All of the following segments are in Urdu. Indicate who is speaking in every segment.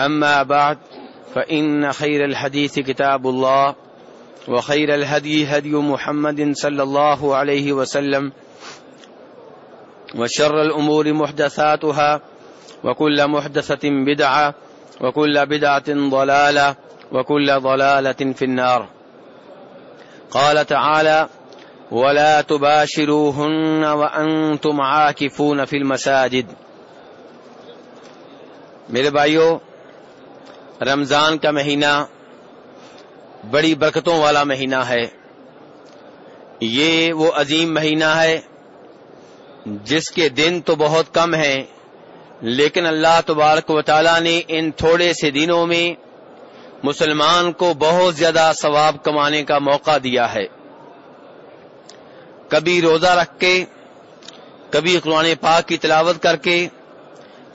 Speaker 1: أما بعد، فإن خير الحديث كتاب الله، وخير الهدي هدي محمد صلى الله عليه وسلم، وشر الأمور محدثاتها، وكل محدثة بدعة، وكل بدعة ضلالة، وكل ضلالة في النار. قال تعالى ولا تباشروهن وأنتم عاكفون في المساجد. میرے بھائیو رمضان کا مہینہ بڑی برکتوں والا مہینہ ہے۔ یہ وہ عظیم مہینہ ہے جس کے دن تو بہت کم ہیں، لیکن اللہ تبارک و تعالی نے ان تھوڑے سے دنوں میں مسلمان کو بہت زیادہ ثواب کمانے کا موقع دیا ہے۔ کبھی روزہ رکھ کے، کبھی قرآن پاک کی تلاوت کر کے،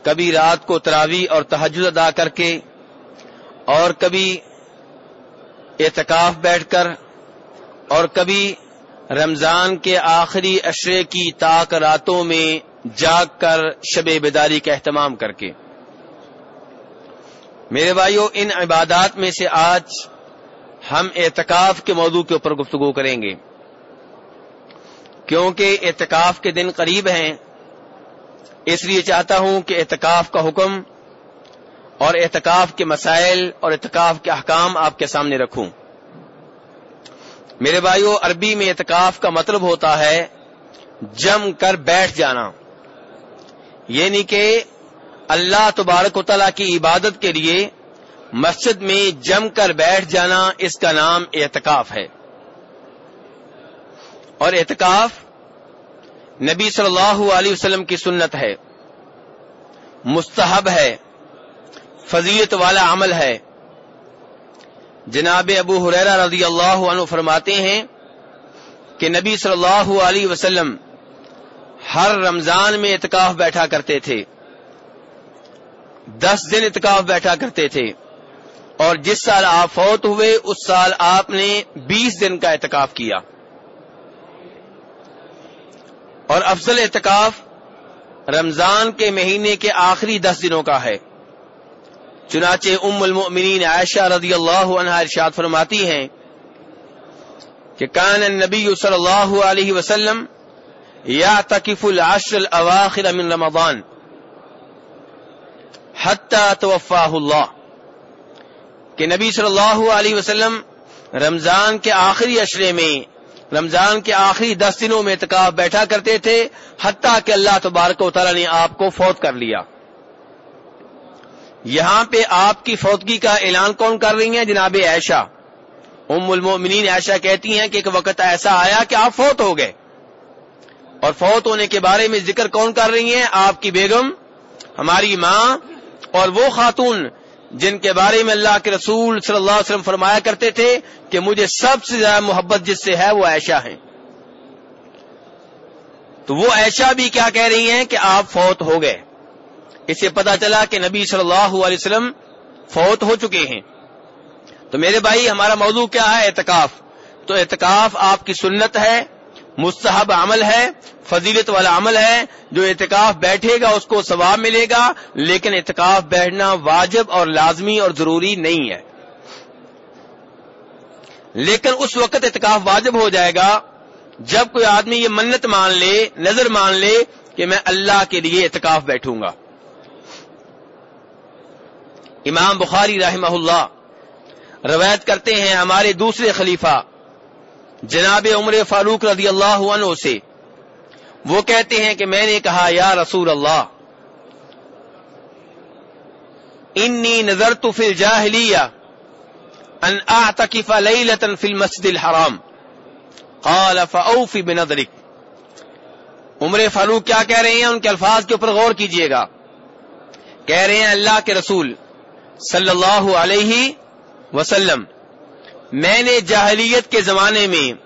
Speaker 1: کبھی رات کو تراوی اور تحجد ادا کر کے اور کبھی اعتکاف بیٹھ کر اور کبھی رمضان کے آخری اشرے کی تاک راتوں میں جاگ کر شب بیداری کا اہتمام کر کے۔ میرے بھائیوں ان عبادات میں سے آج ہم اعتکاف کے موضوع کے اوپر گفتگو کریں گے۔ کیونکہ اعتکاف کے دن قریب ہیں، اس لیے چاہتا ہوں کہ اعتکاف کا حکم اور اعتکاف کے مسائل اور اعتکاف کے احکام آپ کے سامنے رکھوں۔ میرے بھائیو، عربی میں اعتکاف کا مطلب ہوتا ہے جم کر بیٹھ جانا۔ یعنی کہ اللہ تبارک و تعالیٰ کی عبادت کے لیے مسجد میں جم کر بیٹھ جانا اس کا نام اعتکاف ہے۔ اور اعتکاف نبی صلی اللہ علیہ وسلم کی سنت ہے۔ مستحب ہے۔ فضیلت والا عمل ہے۔ جناب ابو حریرا رضی اللہ عنہ فرماتے ہیں کہ نبی صلی اللہ علیہ وسلم ہر رمضان میں اعتکاف بیٹھا کرتے تھے۔ دس دن اعتکاف بیٹھا کرتے تھے۔ اور جس سال آپ فوت ہوئے، اس سال آپ نے بیس دن کا اعتکاف کیا۔ اور افضل اعتکاف رمضان کے مہینے کے آخری دس دنوں کا ہے۔ چنانچہ ام المؤمنین عائشہ رضی اللہ عنہ ارشاد فرماتی ہیں کہ کان النبی صلی اللہ علیہ وسلم یا تکف العشر الاواخر من رمضان حتی توفاہ اللہ کہ نبی صلی اللہ علیہ وسلم رمضان کے آخری اشرے میں، رمضان کے آخری دس دنوں میں اعتکاف بیٹھا کرتے تھے حتیٰ کہ اللہ تبارک و تعالیٰ نے آپ کو فوت کر لیا۔ یہاں پہ آپ کی فوتگی کا اعلان کون کر رہی ہیں؟ جناب عائشہ. ام المؤمنین عائشہ کہتی ہیں کہ ایک وقت ایسا آیا کہ آپ فوت ہو گئے. اور فوت ہونے کے بارے میں ذکر کون کر رہی ہیں؟ آپ کی بیگم، ہماری ماں اور وہ خاتون جن کے بارے میں اللہ کے رسول صلی اللہ علیہ وسلم فرمایا کرتے تھے کہ مجھے سب سے زیادہ محبت جس سے ہے وہ عائشہ ہیں۔ تو وہ عائشہ بھی کیا کہہ رہی ہیں کہ آپ فوت ہو گئے۔ اسے پتا چلا کہ نبی صلی اللہ علیہ وسلم فوت ہو چکے ہیں۔ تو میرے بھائی، ہمارا موضوع کیا ہے اعتکاف؟ تو اعتکاف آپ کی سنت ہے، مستحب عمل ہے، فضیلت والا عمل ہے۔ جو اعتکاف بیٹھے گا، اس کو ثواب ملے گا، لیکن اعتکاف بیٹھنا واجب اور لازمی اور ضروری نہیں ہے۔ لیکن اس وقت اعتکاف واجب ہو جائے گا جب کوئی آدمی یہ منت مان لے، نظر مان لے کہ میں اللہ کے لیے اعتکاف بیٹھوں گا۔ امام بخاری رحمہ اللہ روایت کرتے ہیں ہمارے دوسرے خلیفہ جناب عمر فاروق رضی اللہ عنہ سے۔ وہ کہتے ہیں کہ میں نے کہا، یا رسول اللہ، انی نظر تو فل جاہلیہ ان اعتکف لیلتا فی المسجد الحرام۔ قال، فاوفی بنظرک۔ عمر فاروق کیا کہہ رہے ہیں؟ ان کے الفاظ کے اوپر غور کیجیے گا۔ کہہ رہے ہیں اللہ کے رسول صلی اللہ علیہ وسلم، میں نے جاہلیت کے زمانے میں،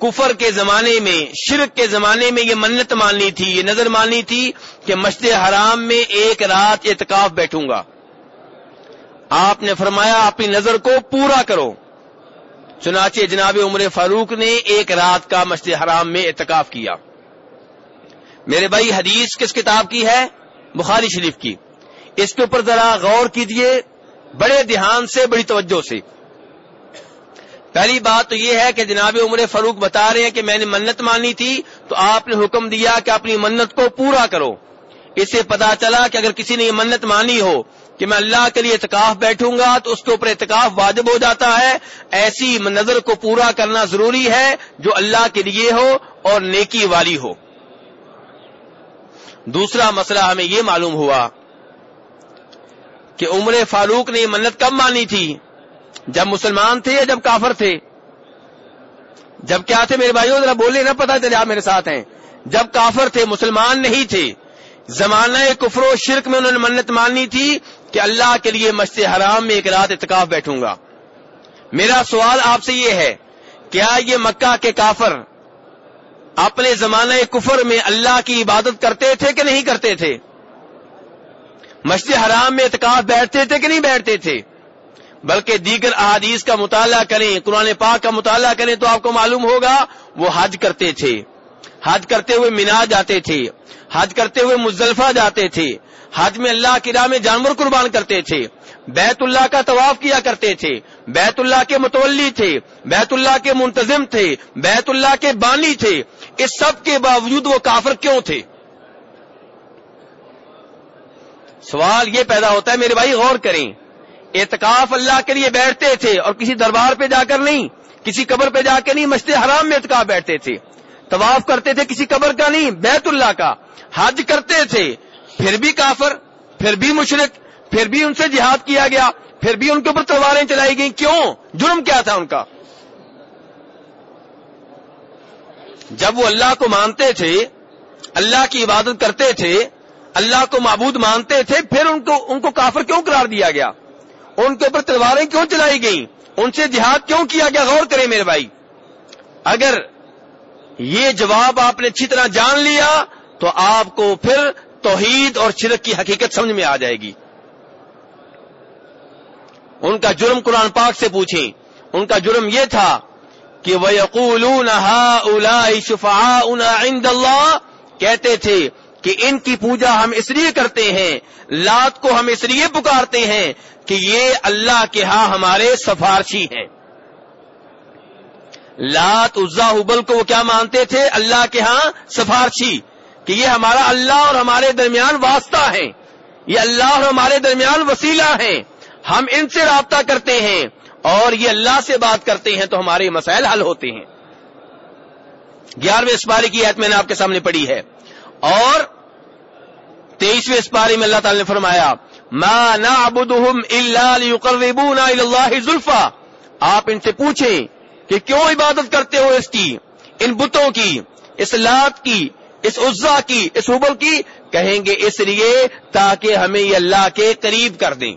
Speaker 1: کفر کے زمانے میں، شرک کے زمانے میں یہ منت ماننی تھی، یہ نظر ماننی تھی کہ مسجد حرام میں ایک رات اعتکاف بیٹھوں گا۔ آپ نے فرمایا اپنی نظر کو پورا کرو۔ چنانچہ جناب عمر فاروق نے ایک رات کا مسجد حرام میں اعتکاف کیا۔ میرے بھائی، حدیث کس کتاب کی ہے؟ بخاری شریف کی۔ اس کے اوپر ذرا غور کیجیے۔ بڑے دھیان سے، بڑی توجہ سے۔ پہلی بات تو یہ ہے کہ جناب عمر فاروق بتا رہے ہیں کہ میں نے منت مانی تھی، تو آپ نے حکم دیا کہ اپنی منت کو پورا کرو۔ اس سے پتا چلا کہ اگر کسی نے یہ منت مانی ہو کہ میں اللہ کے لیے اعتکاف بیٹھوں گا، تو اس کے اوپر اعتکاف واجب ہو جاتا ہے۔ ایسی نظر کو پورا کرنا ضروری ہے جو اللہ کے لیے ہو اور نیکی والی ہو۔ دوسرا مسئلہ ہمیں یہ معلوم ہوا کہ عمر فاروق نے یہ منت کب مانی تھی؟ جب مسلمان تھے یا جب کافر تھے؟ جب کیا تھے میرے بھائیوں؟ ذرا بولے نہ پتا چلے آپ میرے ساتھ ہیں۔ جب کافر تھے، مسلمان نہیں تھے، زمانہ کفر و شرک میں انہوں نے منت ماننی تھی کہ اللہ کے لیے مسجد حرام میں ایک رات اتکاف بیٹھوں گا۔ میرا سوال آپ سے یہ ہے، کیا یہ مکہ کے کافر اپنے زمانہ کفر میں اللہ کی عبادت کرتے تھے کہ نہیں کرتے تھے؟ مسجد حرام میں اتکاف بیٹھتے تھے کہ نہیں بیٹھتے تھے؟ بلکہ دیگر احادیث کا مطالعہ کریں، قرآن پاک کا مطالعہ کریں تو آپ کو معلوم ہوگا، وہ حج کرتے تھے۔ حج کرتے ہوئے مینا جاتے تھے۔ حج کرتے ہوئے مزلفہ جاتے تھے۔ حج میں اللہ کی راہ میں جانور قربان کرتے تھے۔ بیت اللہ کا طواف کیا کرتے تھے۔ بیت اللہ کے متولی تھے۔ بیت اللہ کے منتظم تھے۔ بیت اللہ کے بانی تھے۔ اس سب کے باوجود وہ کافر کیوں تھے؟ سوال یہ پیدا ہوتا ہے، میرے بھائی، غور کریں۔ اعتکاف اللہ کے لیے بیٹھتے تھے اور کسی دربار پہ جا کر نہیں، کسی قبر پہ جا کے نہیں، مسجد حرام میں اعتکاف بیٹھتے تھے۔ طواف کرتے تھے کسی قبر کا نہیں، بیت اللہ کا۔ حج کرتے تھے، پھر بھی کافر، پھر بھی مشرق پھر بھی ان سے جہاد کیا گیا، پھر بھی ان کے اوپر تلواریں چلائی گئیں۔ کیوں؟ جرم کیا تھا ان کا؟ جب وہ اللہ کو مانتے تھے، اللہ کی عبادت کرتے تھے اللہ کو معبود مانتے تھے، پھر ان کو ان کو کافر کیوں قرار دیا گیا؟ ان کے اوپر تلواریں کیوں چلائی گئیں؟ ان سے جہاد کیوں کیا گیا؟ غور کریں میرے بھائی۔ اگر یہ جواب آپ نے اچھی طرح جان لیا، تو آپ کو پھر توحید اور شرک کی حقیقت سمجھ میں آ جائے گی۔ ان کا جرم قرآن پاک سے پوچھیں۔ ان کا جرم یہ تھا کہ وہ یقول شفا عند اللہ کہتے تھے کہ ان کی پوجا ہم اس لیے کرتے ہیں، لات کو ہم اس لیے پکارتے ہیں کہ یہ اللہ کے ہاں ہمارے سفارشی ہیں۔ لات عزا حبل کو وہ کیا مانتے تھے؟ اللہ کے ہاں سفارشی، کہ یہ ہمارا اللہ اور ہمارے درمیان واسطہ ہے۔ یہ اللہ اور ہمارے درمیان وسیلہ ہیں ہم ان سے رابطہ کرتے ہیں اور یہ اللہ سے بات کرتے ہیں تو ہمارے مسائل حل ہوتے ہیں۔ گیارہویں اس بارے کی ایت میں نے آپ کے سامنے پڑھی ہے۔ اور تیئیسویں اس بارے میں اللہ تعالی نے فرمایا، ما نعبدهم الا ليقربونا الى الله زلفا. آپ ان سے پوچھیں کہ کیوں عبادت کرتے ہو اس کی، ان بتوں کی، اس لات کی، اس عزا کی، اس حبل کی؟ کہیں گے اس لیے تاکہ ہمیں یہ اللہ کے قریب کر دیں۔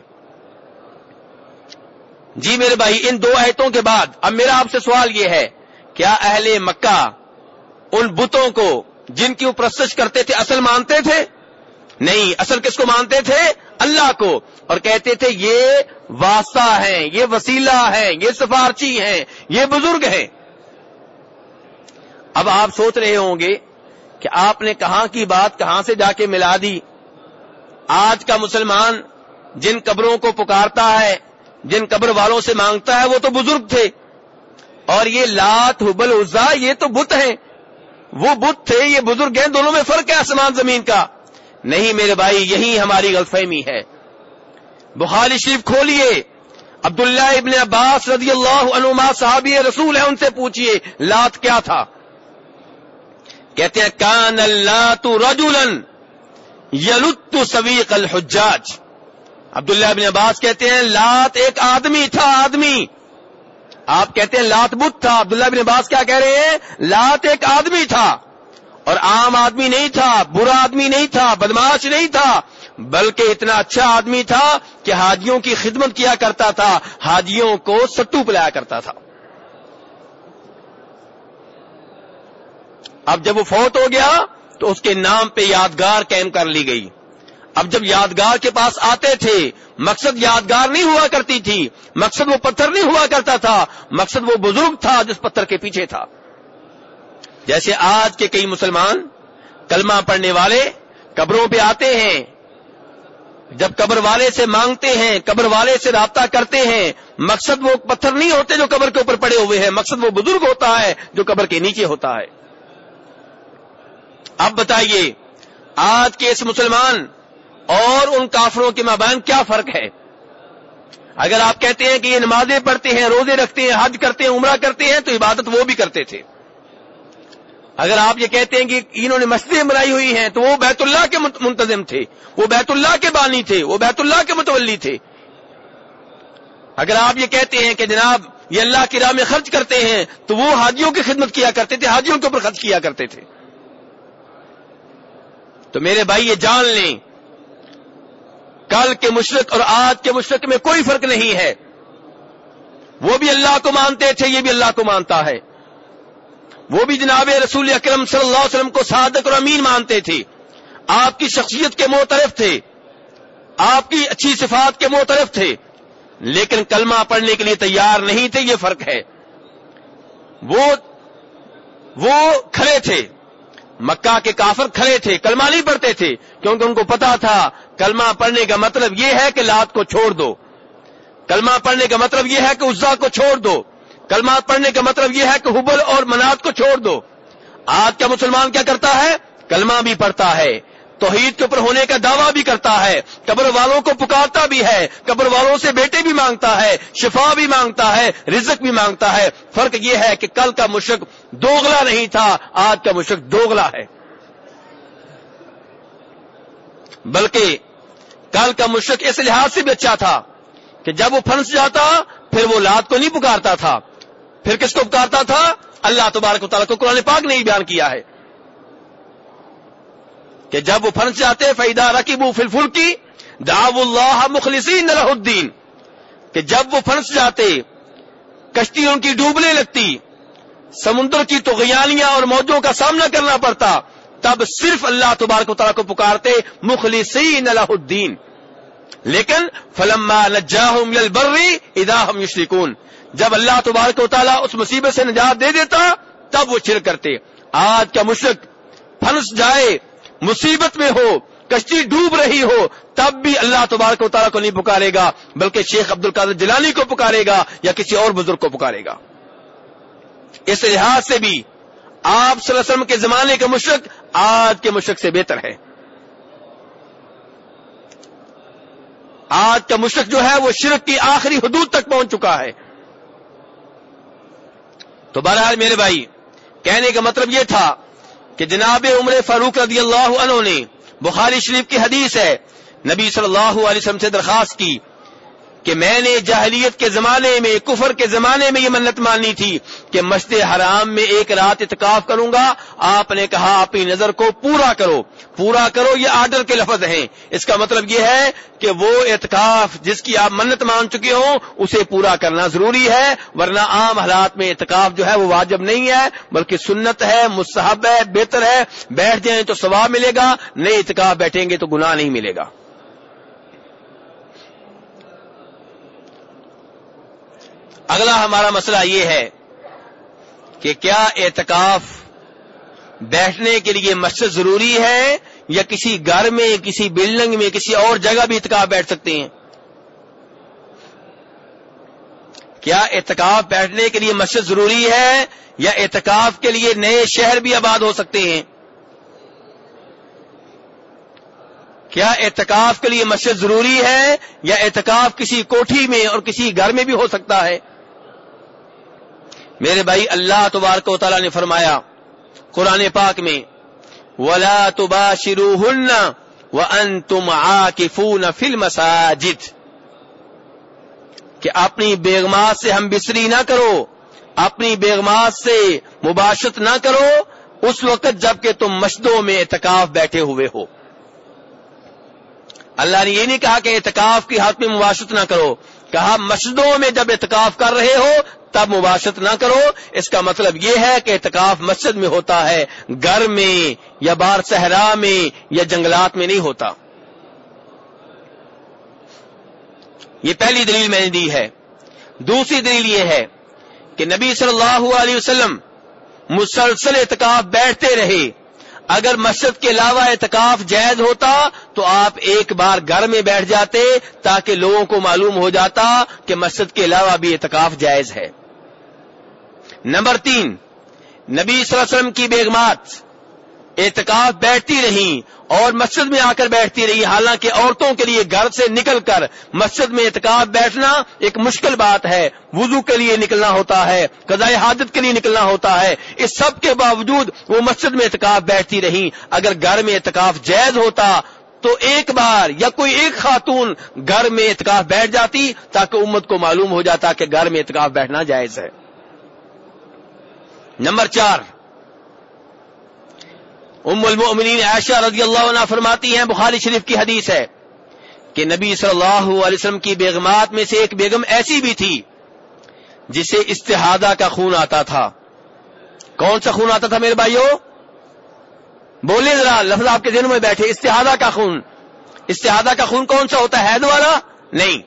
Speaker 1: جی میرے بھائی، ان دو ایتوں کے بعد اب میرا آپ سے سوال یہ ہے، کیا اہل مکہ ان بتوں کو جن کی وہ پرستش کرتے تھے اصل مانتے تھے؟ نہیں، اصل کس کو مانتے تھے؟ اللہ کو۔ اور کہتے تھے، یہ واسطہ ہیں، یہ وسیلہ ہیں، یہ سفارچی ہیں، یہ بزرگ ہیں۔ اب آپ سوچ رہے ہوں گے کہ آپ نے کہاں کی بات کہاں سے جا کے ملا دی؟ آج کا مسلمان جن قبروں کو پکارتا ہے، جن قبر والوں سے مانگتا ہے، وہ تو بزرگ تھے۔ اور یہ لات حبل عزا یہ تو بت ہیں۔ وہ بت تھے، یہ بزرگ ہیں، دونوں میں فرق ہے آسمان زمین کا۔ نہیں میرے بھائی، یہی ہماری غلط فہمی ہے۔ بخاری شریف کھولیے۔ عبداللہ ابن عباس رضی اللہ عنما صحابی رسول ہے ان سے پوچھئے، لات کیا تھا؟ کہتے ہیں، کان اللہ تو رجولن یلت سویق الحجاج۔ عبداللہ ابن عباس کہتے ہیں، لات ایک آدمی تھا، آدمی۔ آپ کہتے ہیں لات بت تھا۔ عبداللہ ابن عباس کیا کہہ رہے ہیں؟ لات ایک آدمی تھا۔ اور عام آدمی نہیں تھا، برا آدمی نہیں تھا بدماش نہیں تھا، بلکہ اتنا اچھا آدمی تھا کہ حاجیوں کی خدمت کیا کرتا تھا۔ حاجیوں کو ستو پلایا کرتا تھا۔ اب جب وہ فوت ہو گیا تو اس کے نام پہ یادگار قائم کر لی گئی۔ اب جب یادگار کے پاس آتے تھے، مقصد یادگار نہیں ہوا کرتی تھی، مقصد وہ پتھر نہیں ہوا کرتا تھا، مقصد وہ بزرگ تھا جس پتھر کے پیچھے تھا۔ جیسے آج کے کئی مسلمان کلمہ پڑھنے والے قبروں پہ آتے ہیں، جب قبر والے سے مانگتے ہیں، قبر والے سے رابطہ کرتے ہیں، مقصد وہ پتھر نہیں ہوتے جو قبر کے اوپر پڑے ہوئے ہیں، مقصد وہ بزرگ ہوتا ہے جو قبر کے نیچے ہوتا ہے۔ اب بتائیے، آج کے اس مسلمان اور ان کافروں کے مابین کیا فرق ہے؟ اگر آپ کہتے ہیں کہ یہ نمازیں پڑھتے ہیں، روزے رکھتے ہیں، حج کرتے ہیں، عمرہ کرتے ہیں، تو عبادت وہ بھی کرتے تھے۔ اگر آپ یہ کہتے ہیں کہ انہوں نے مسجدیں بنائی ہوئی ہیں، تو وہ بیت اللہ کے منتظم تھے۔ وہ بیت اللہ کے بانی تھے، وہ بیت اللہ کے متولی تھے۔ اگر آپ یہ کہتے ہیں کہ جناب یہ اللہ کی راہ میں خرچ کرتے ہیں، تو وہ حاجیوں کی خدمت کیا کرتے تھے، حاجیوں کے اوپر خرچ کیا کرتے تھے۔ تو میرے بھائی یہ جان لیں کل کے مشرق اور آج کے مشرق میں کوئی فرق نہیں ہے۔ وہ بھی اللہ کو مانتے تھے، یہ بھی اللہ کو مانتا ہے۔ وہ بھی جناب رسول اکرم صلی اللہ علیہ وسلم کو صادق اور امین مانتے تھے۔ آپ کی شخصیت کے موترف تھے۔ آپ کی اچھی صفات کے موترف تھے۔ لیکن کلمہ پڑھنے کے لیے تیار نہیں تھے، یہ فرق ہے۔ وہ وہ کھڑے تھے۔ مکہ کے کافر کھڑے تھے، کلمہ نہیں پڑھتے تھے، کیونکہ ان کو پتا تھا، کلمہ پڑھنے کا مطلب یہ ہے کہ لات کو چھوڑ دو۔ کلمہ پڑھنے کا مطلب یہ ہے کہ عزا کو چھوڑ دو۔ کلمہ پڑھنے کا مطلب یہ ہے کہ حبل اور منات کو چھوڑ دو۔ آج کا مسلمان کیا کرتا ہے؟ کلمہ بھی پڑھتا ہے۔ توحید کے اوپر ہونے کا دعویٰ بھی کرتا ہے، قبر والوں کو پکارتا بھی ہے، قبر والوں سے بیٹے بھی مانگتا ہے، شفا بھی مانگتا ہے، رزق بھی مانگتا ہے۔ فرق یہ ہے کہ کل کا مشرق دوگلا نہیں تھا، آج کا مشرق دوگلا ہے۔ بلکہ کل کا مشرق اس لحاظ سے بھی اچھا تھا کہ جب وہ پھنس جاتا، پھر وہ لات کو نہیں پکارتا تھا۔ پھر کس کو پکارتا تھا؟ اللہ تبارک و تعالیٰ کو قرآن پاک نے ہی بیان کیا ہے۔ کہ جب وہ پھنس جاتے فیدا رقیب فل فل کی داو اللہ مخلصین الدین کہ جب وہ پھنس جاتے کشتی ان کی ڈوبنے لگتی، سمندر کی تو اور موجوں کا سامنا کرنا پڑتا، تب صرف اللہ تبارک و تعالیٰ کو پکارتے، مخلصین الہ الدین لیکن، فلما نجاہم للبری اذا ہم یشرکون جب اللہ تبارک و تعالیٰ اس مصیبت سے نجات دے دیتا، تب وہ چر کرتے۔ آج کا مشرق پھنس جائے مصیبت میں ہو، کشتی ڈوب رہی ہو، تب بھی اللہ تبارک و تعالیٰ کو نہیں پکارے گا، بلکہ شیخ عبد القادر جلانی کو پکارے گا یا کسی اور بزرگ کو پکارے گا۔ اس لحاظ سے بھی آپ صلی اللہ علیہ وسلم کے زمانے کے مشرق آج کے مشرق سے بہتر ہے۔ آج کا مشرق جو ہے وہ شرک کی آخری حدود تک پہنچ چکا ہے۔ تو بہرحال میرے بھائی، کہنے کا مطلب یہ تھا کہ جناب عمر فاروق رضی اللہ عنہ نے بخاری شریف کی حدیث ہے، نبی صلی اللہ علیہ وسلم سے درخواست کی کہ میں نے جاہلیت کے زمانے میں، کفر کے زمانے میں یہ منت مانی تھی کہ مسجد حرام میں ایک رات اتکاف کروں گا، آپ نے کہا اپنی نظر کو پورا کرو۔ پورا کرو یہ آرڈر کے لفظ ہیں۔ اس کا مطلب یہ ہے کہ وہ اعتکاف جس کی آپ منت مان چکے ہوں، اسے پورا کرنا ضروری ہے، ورنہ عام حالات میں اعتکاف جو ہے وہ واجب نہیں ہے، بلکہ سنت ہے، مستحب ہے، بہتر ہے۔ بیٹھ جائیں تو ثواب ملے گا، نئے اعتکاف بیٹھیں گے تو گناہ نہیں ملے گا۔ اگلا ہمارا مسئلہ یہ ہے کہ کیا اعتکاف بیٹھنے کے لیے مسجد ضروری ہے یا کسی گھر میں کسی بلڈنگ میں کسی اور جگہ بھی اعتکاف بیٹھ سکتے ہیں؟ کیا اعتکاف بیٹھنے کے لیے مسجد ضروری ہے یا اعتکاف کے لیے نئے شہر بھی آباد ہو سکتے ہیں؟ کیا اعتکاف کے لیے مسجد ضروری ہے یا اعتکاف کسی کوٹھی میں اور کسی گھر میں بھی ہو سکتا ہے؟ میرے بھائی، اللہ تبارک و تعالیٰ نے فرمایا قرآن پاک میں، ولا تبا شروع و ان تم کہ اپنی بیگمات سے ہم بسری نہ کرو، اپنی بیگمات سے مباشرت نہ کرو، اس وقت جبکہ تم مسجدوں میں اعتکاف بیٹھے ہوئے ہو۔ اللہ نے یہ نہیں کہا کہ اعتکاف کی حق میں مباشرت نہ کرو، کہا مسجدوں میں جب اعتکاف کر رہے ہو تب مباشرت نہ کرو۔ اس کا مطلب یہ ہے کہ اعتکاف مسجد میں ہوتا ہے، گھر میں یا بار صحرا میں یا جنگلات میں نہیں ہوتا۔ یہ پہلی دلیل میں نے دی ہے۔ دوسری دلیل یہ ہے کہ نبی صلی اللہ علیہ وسلم مسلسل اعتکاف بیٹھتے رہے۔ اگر مسجد کے علاوہ اعتکاف جائز ہوتا تو آپ ایک بار گھر میں بیٹھ جاتے تاکہ لوگوں کو معلوم ہو جاتا کہ مسجد کے علاوہ بھی اعتکاف جائز ہے۔ نمبر تین، نبی صلی اللہ علیہ وسلم کی بیگمات اعتکاف بیٹھتی رہیں اور مسجد میں آ کر بیٹھتی رہی حالانکہ عورتوں کے لیے گھر سے نکل کر مسجد میں اعتکاف بیٹھنا ایک مشکل بات ہے، وضو کے لیے نکلنا ہوتا ہے، قضاء حادت کے لیے نکلنا ہوتا ہے، اس سب کے باوجود وہ مسجد میں اعتکاف بیٹھتی رہی اگر گھر میں اعتکاف جائز ہوتا تو ایک بار یا کوئی ایک خاتون گھر میں اعتکاف بیٹھ جاتی تاکہ امت کو معلوم ہو جاتا کہ گھر میں اعتکاف بیٹھنا جائز ہے۔ نمبر چار، ام المؤمنین عائشہ رضی اللہ عنہ فرماتی ہیں، بخاری شریف کی حدیث ہے کہ نبی صلی اللہ علیہ وسلم کی بیگمات میں سے ایک بیگم ایسی بھی تھی جسے استحادہ کا خون آتا تھا۔ کون سا خون آتا تھا میرے بھائیوں بولے ذرا، لفظ آپ کے دنوں میں بیٹھے، استحادہ کا خون۔ استحادہ کا خون کون سا ہوتا ہے؟ حید والا؟ نہیں،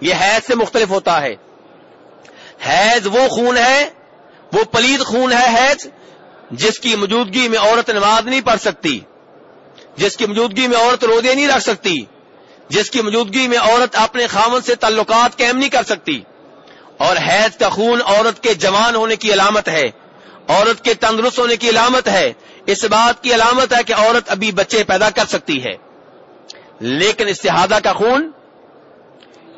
Speaker 1: یہ حید سے مختلف ہوتا ہے۔ حید وہ خون ہے وہ پلید خون ہے حید جس کی موجودگی میں عورت نماز نہیں پڑھ سکتی، جس کی موجودگی میں عورت روزے نہیں رکھ سکتی، جس کی موجودگی میں عورت اپنے خامن سے تعلقات قائم نہیں کر سکتی۔ اور حیض کا خون عورت کے جوان ہونے کی علامت ہے، عورت کے تندرست ہونے کی علامت ہے۔ اس بات کی علامت ہے کہ عورت ابھی بچے پیدا کر سکتی ہے۔ لیکن استحادہ کا خون،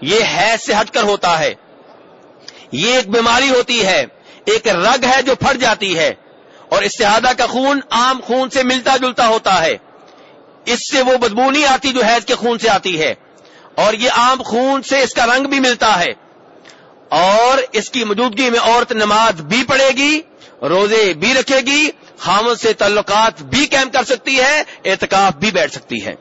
Speaker 1: یہ حیض سے ہٹ کر ہوتا ہے۔ یہ ایک بیماری ہوتی ہے۔ ایک رگ ہے جو پھٹ جاتی ہے اور استحادہ کا خون عام خون سے ملتا جلتا ہوتا ہے۔ اس سے وہ بدبو نہیں آتی جو حیض کے خون سے آتی ہے۔ اور یہ عام خون سے اس کا رنگ بھی ملتا ہے۔ اور اس کی موجودگی میں عورت نماز بھی پڑھے گی، روزے بھی رکھے گی خامد سے تعلقات بھی قائم کر سکتی ہے، اعتکاف بھی بیٹھ سکتی ہے۔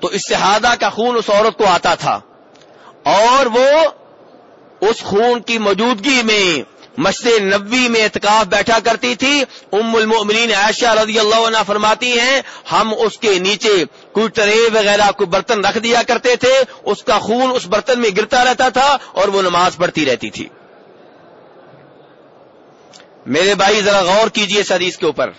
Speaker 1: تو استحادہ کا خون اس عورت کو آتا تھا۔ اور وہ اس خون کی موجودگی میں مسجد نبی میں اعتکاف بیٹھا کرتی تھی۔ ام المؤمنین عائشہ رضی اللہ عنہ فرماتی ہیں، ہم اس کے نیچے کوئی ٹرے وغیرہ، کوئی برتن رکھ دیا کرتے تھے۔ اس کا خون اس برتن میں گرتا رہتا تھا اور وہ نماز پڑھتی رہتی تھی۔ میرے بھائی، ذرا غور کیجیے اس حدیث کے اوپر۔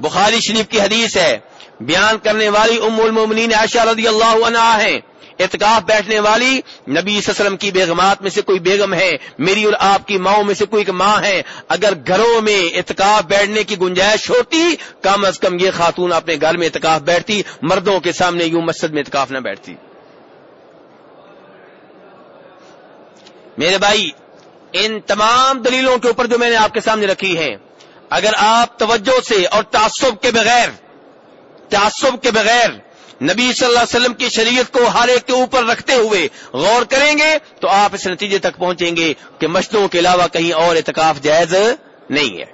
Speaker 1: بخاری شریف کی حدیث ہے، بیان کرنے والی ام المؤمنین عائشہ رضی اللہ عنہ ہیں۔ اعتکاف بیٹھنے والی نبی صلی اللہ علیہ وسلم کی بیگمات میں سے کوئی بیگم ہے، میری اور آپ کی ماؤں میں سے کوئی ماں ہے، اگر گھروں میں اعتکاف بیٹھنے کی گنجائش ہوتی، کم از کم یہ خاتون اپنے گھر میں اعتکاف بیٹھتی، مردوں کے سامنے یوں مسجد میں اعتکاف نہ بیٹھتی۔ میرے بھائی، ان تمام دلیلوں کے اوپر جو میں نے آپ کے سامنے رکھی ہیں، اگر آپ توجہ سے اور تعصب کے بغیر، تعصب کے بغیر نبی صلی اللہ علیہ وسلم کی شریعت کو ہر ایک کے اوپر رکھتے ہوئے غور کریں گے تو آپ اس نتیجے تک پہنچیں گے کہ مشتوں کے علاوہ کہیں اور اعتکاف جائز نہیں ہے۔